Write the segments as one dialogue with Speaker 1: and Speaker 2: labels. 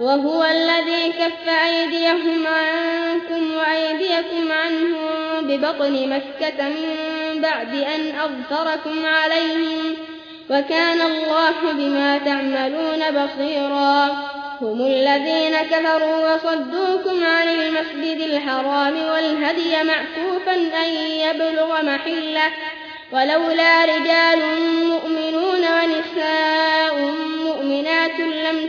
Speaker 1: وهو الذي كف أيديهم عنكم وأيديكم عنهم ببطن مكة من بعد أن أظفركم عليهم وكان الله بما تعملون بصيرا. هم الذين كفروا وصدوكم عن المسجد الحرام والهدي معكوفا أن يبلغ محلة ولولا رجال مؤمنون ونساء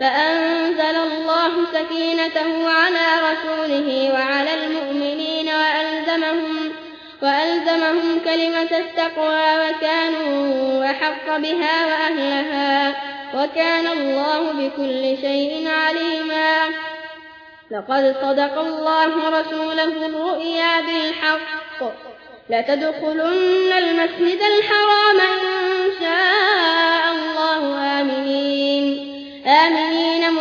Speaker 1: فأنزل الله سكينته على رسوله وعلى المؤمنين وألزمهم, وألزمهم كلمة التقوى وكانوا أحق بها وأهلها وكان الله بكل شيء عليما. لقد صدق الله رسوله الرؤيا بالحق. لتدخلن المسجد الحرام إن شاء